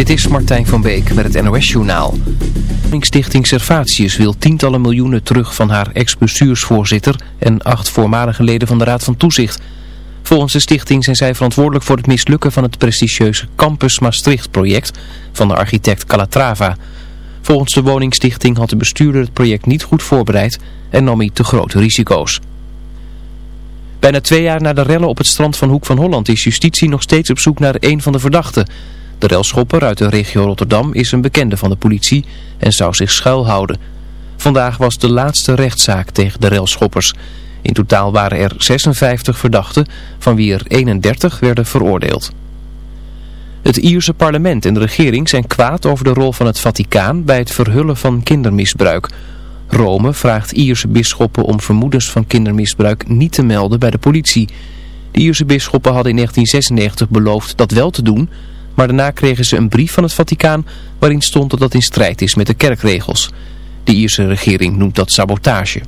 Dit is Martijn van Beek met het NOS-journaal. Stichting Servatius wil tientallen miljoenen terug van haar ex-bestuursvoorzitter en acht voormalige leden van de Raad van Toezicht. Volgens de stichting zijn zij verantwoordelijk voor het mislukken van het prestigieuze Campus Maastricht-project van de architect Calatrava. Volgens de woningstichting had de bestuurder het project niet goed voorbereid en nam hij te grote risico's. Bijna twee jaar na de rellen op het strand van Hoek van Holland is justitie nog steeds op zoek naar een van de verdachten. De relschopper uit de regio Rotterdam is een bekende van de politie en zou zich schuilhouden. Vandaag was de laatste rechtszaak tegen de relschoppers. In totaal waren er 56 verdachten, van wie er 31 werden veroordeeld. Het Ierse parlement en de regering zijn kwaad over de rol van het Vaticaan bij het verhullen van kindermisbruik. Rome vraagt Ierse bisschoppen om vermoedens van kindermisbruik niet te melden bij de politie. De Ierse bisschoppen hadden in 1996 beloofd dat wel te doen, maar daarna kregen ze een brief van het Vaticaan waarin stond dat dat in strijd is met de kerkregels. De Ierse regering noemt dat sabotage.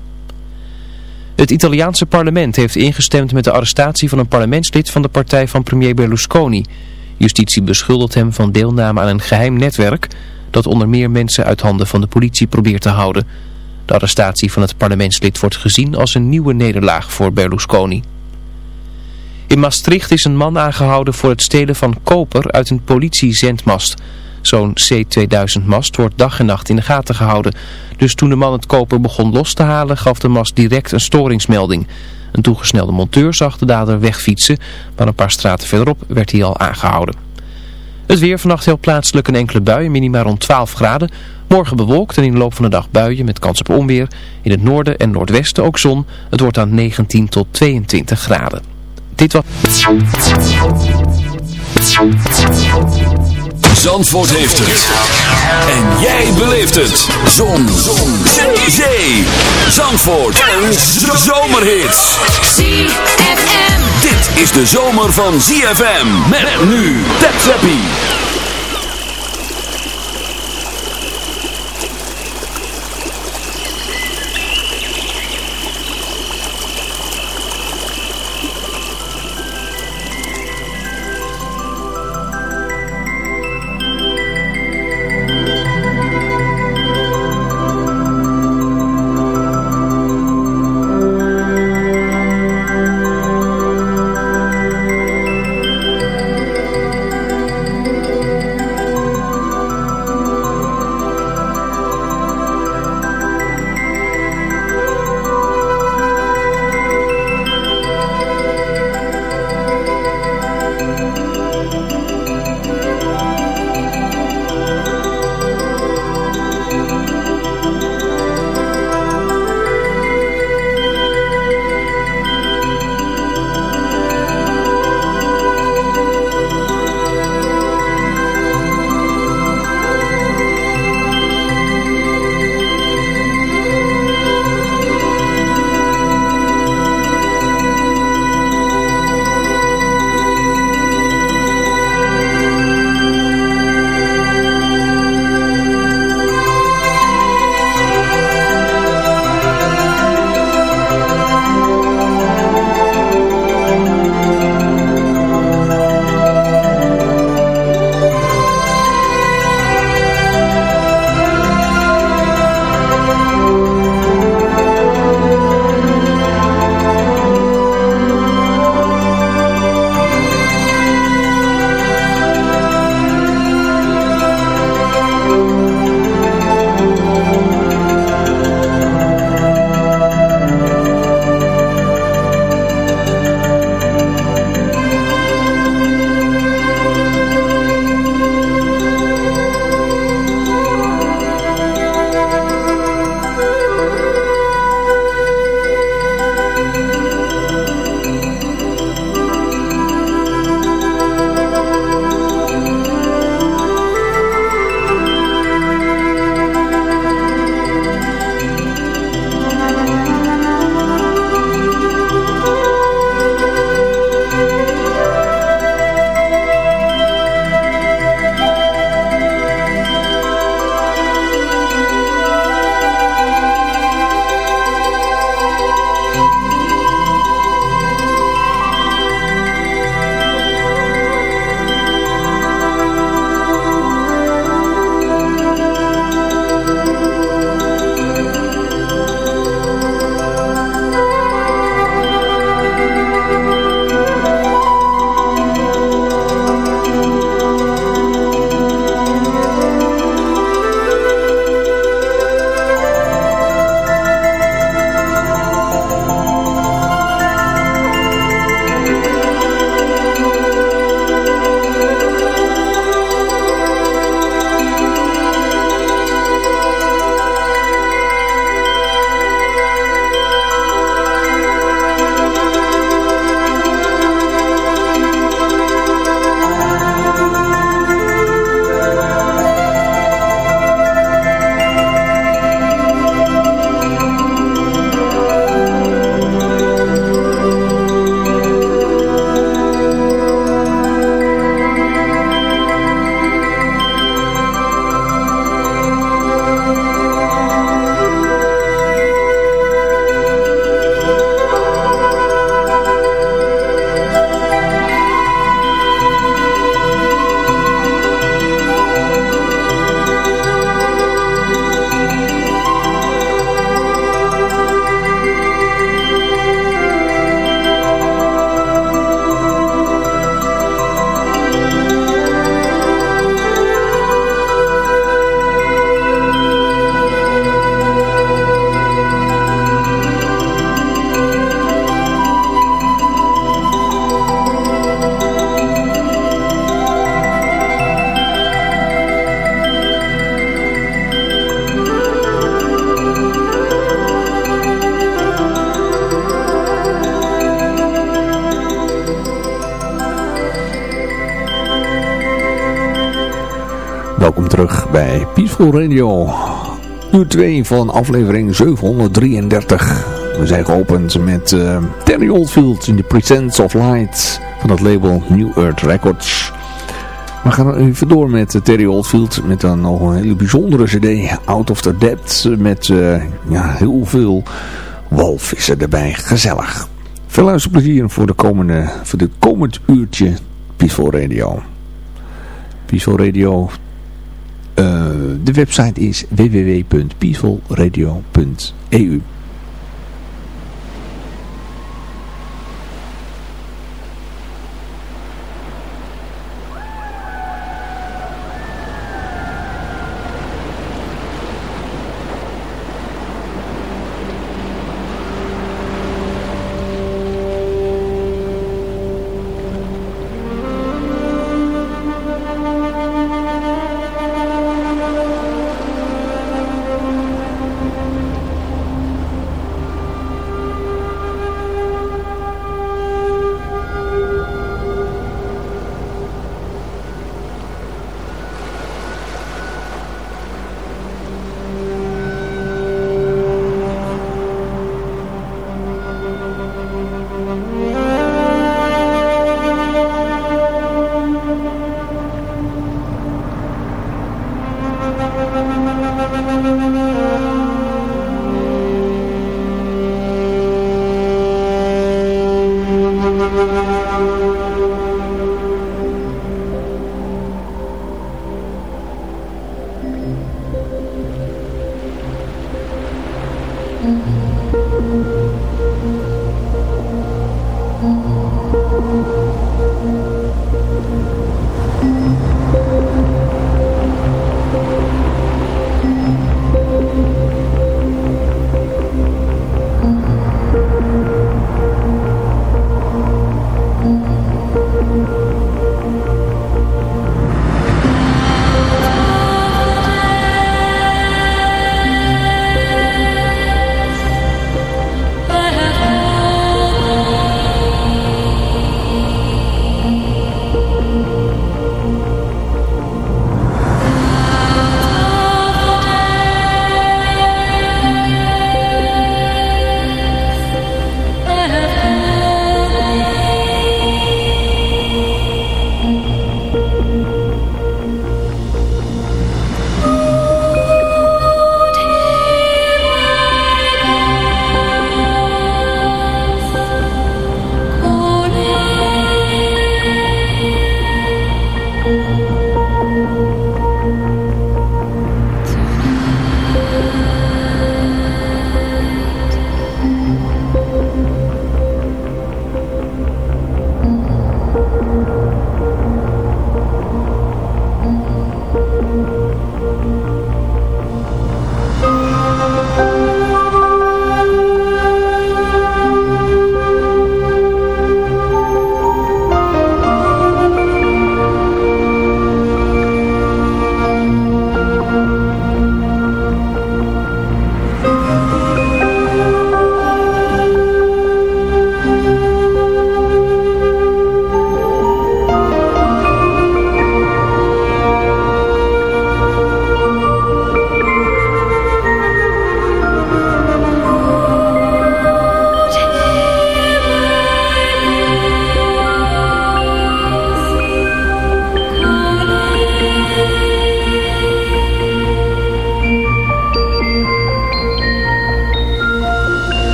Het Italiaanse parlement heeft ingestemd met de arrestatie van een parlementslid van de partij van premier Berlusconi. Justitie beschuldigt hem van deelname aan een geheim netwerk dat onder meer mensen uit handen van de politie probeert te houden. De arrestatie van het parlementslid wordt gezien als een nieuwe nederlaag voor Berlusconi. In Maastricht is een man aangehouden voor het stelen van koper uit een politiezendmast. Zo'n C2000-mast wordt dag en nacht in de gaten gehouden. Dus toen de man het koper begon los te halen, gaf de mast direct een storingsmelding. Een toegesnelde monteur zag de dader wegfietsen, maar een paar straten verderop werd hij al aangehouden. Het weer vannacht heel plaatselijk een enkele bui, minimaal rond 12 graden. Morgen bewolkt en in de loop van de dag buien met kans op onweer. In het noorden en noordwesten ook zon. Het wordt dan 19 tot 22 graden. Dit was... Zandvoort heeft het. En jij beleeft het. Zon. zon. Zee. Zandvoort. En zomerhits. ZFM. Dit is de zomer van ZFM. Met nu. Tap Zappie. Peaceful Radio. Uur 2 van aflevering 733. We zijn geopend met uh, Terry Oldfield in The Presence of Light van het label New Earth Records. We gaan even door met Terry Oldfield met dan nog een hele bijzondere cd. Out of the Depth met uh, ja, heel veel walvissen erbij. Gezellig. Veel luisterplezier voor, de komende, voor dit komend uurtje Peaceful Radio. Peaceful Radio de website is www.peacefulradio.eu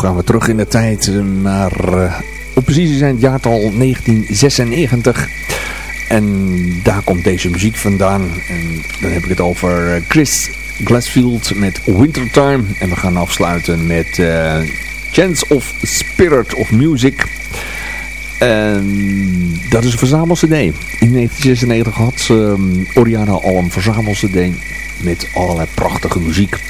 gaan we terug in de tijd. Maar uh, op precies zijn het jaartal 1996. En daar komt deze muziek vandaan. En dan heb ik het over Chris Glassfield met Wintertime. En we gaan afsluiten met uh, Chance of Spirit of Music. En dat is een verzamel-cd. In 1996 had um, Oriana al een verzamel-cd met allerlei prachtige muziek.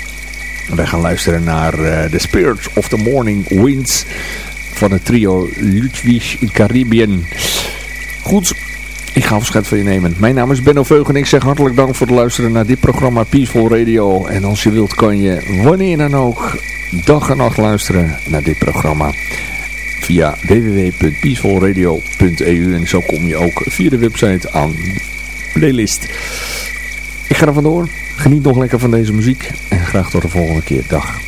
Wij gaan luisteren naar uh, The Spirits of the Morning Winds van het trio Ludwig Caribbean. Goed, ik ga afscheid van je nemen. Mijn naam is Benno Veug en ik zeg hartelijk dank voor het luisteren naar dit programma Peaceful Radio. En als je wilt kan je wanneer dan ook dag en nacht luisteren naar dit programma via www.peacefulradio.eu en zo kom je ook via de website aan de playlist. Ik ga er vandoor. Geniet nog lekker van deze muziek en graag tot de volgende keer. Dag.